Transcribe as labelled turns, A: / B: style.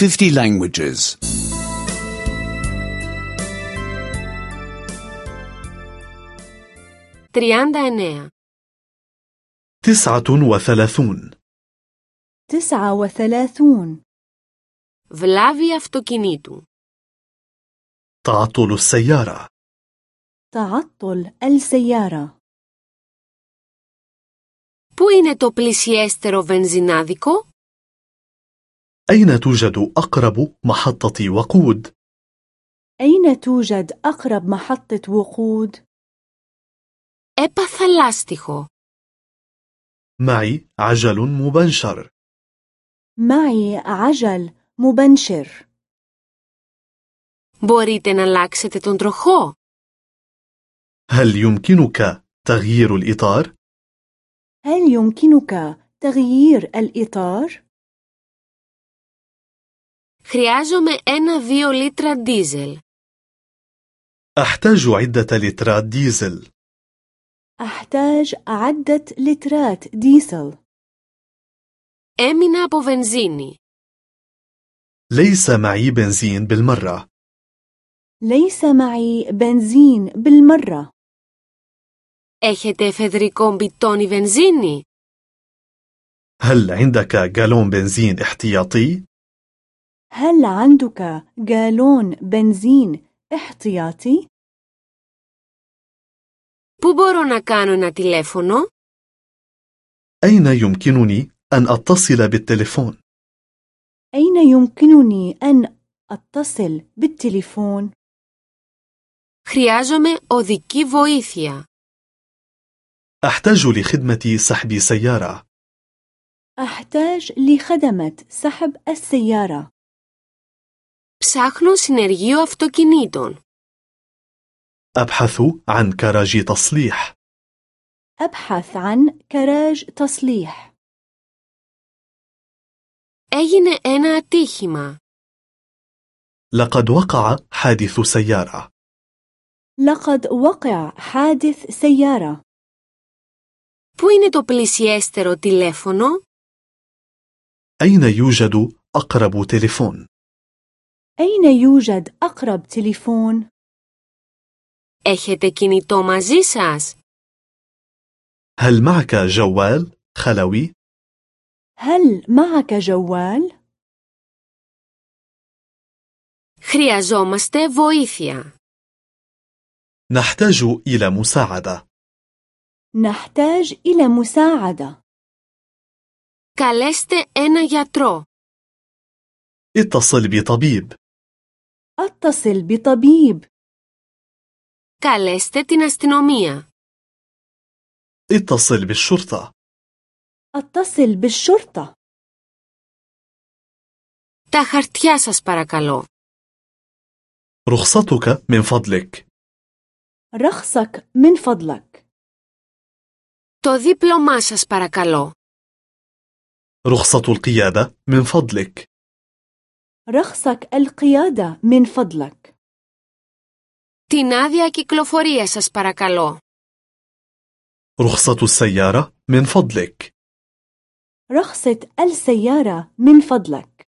A: 50 languages.
B: 39.
C: تسعة وثلاثون
D: تسعة وثلاثون
B: Βλάβη αυτοκινήτου.
C: تعطل السيارة
D: تعطل السيارة
B: Πού είναι το πλησιέστερο βενζινάδικο?
C: أين توجد أقرب محطة وقود؟
D: أين توجد أقرب محطة وقود؟
B: Έπαθα λάστιχο.
C: معي عجل مبنشر
D: معي عجل مبنشر
B: Μπορείτε να αλλάξετε τον τροχό?
C: هل يمكنك تغيير الإطار؟
D: هل يمكنك تغيير الإطار؟
B: Χρειάζομαι ένα-δύο λίτρα ντίζελ.
C: أحتاج عدة لترات ديزل
D: أحتاج عدة لترات ديزل
B: Έμεινα από βενζίνη.
C: ليس معي بنزين بالمرة
D: ليس معي بنزين بالمرة
B: Έχετε εφεδρικό μπιτόνι βενζίνη?
C: هل عندك جالون بنزين احتياطي؟
D: هل عندك جالون بنزين احتياطي؟
B: Πού μπορώ να κάνω ένα τηλέφωνο?
C: أين يمكنني أن أتصل بالتليفون؟
D: أين يمكنني أن أتصل بالتليفون؟
B: Χρειάζομαι οδική βοήθεια.
C: أحتاج لخدمة سحب سيارة
D: أحتاج لخدمة سحب السيارة
B: Ψάχνω συνεργείο αυτοκινήτων.
C: أبحث عن كراج تصليح
D: أبحث عن كراج تصليح
B: Έγινε ένα ατύχημα.
C: لقد وقع حادث سيارة
D: لقد وقع حادث سيارة
B: Πού είναι το πλησιέστερο τηλέφωνο?
C: أين يوجد أقرب تليفون؟
D: أين يوجد أقرب تليفون؟
B: Έχετε κινητό μαζί σας?
C: هل معك جوال خلوي؟
D: هل معك جوال؟
B: Χρειαζόμαστε βοήθεια.
C: نحتاج إلى مساعدة
D: نحتاج إلى مساعدة
B: Καλέστε ένα γιατρό.
C: اتصل بطبيب
D: أتصل بطبيب
B: Καλέστε την αστυνομία.
C: اتصل بالشرطة
D: أتصل بالشرطة
B: Τα χαρτιά σας παρακαλώ.
C: رخصتك من فضلك
D: رخصك من فضلك
B: Το δίπλωμά σας παρακαλώ.
C: رخصة القيادة من فضلك
D: رخصك القيادة من فضلك
B: Την άδεια κυκλοφορία σας παρακαλώ.
C: رخصة السيارة من فضلك
D: رخصة السيارة من فضلك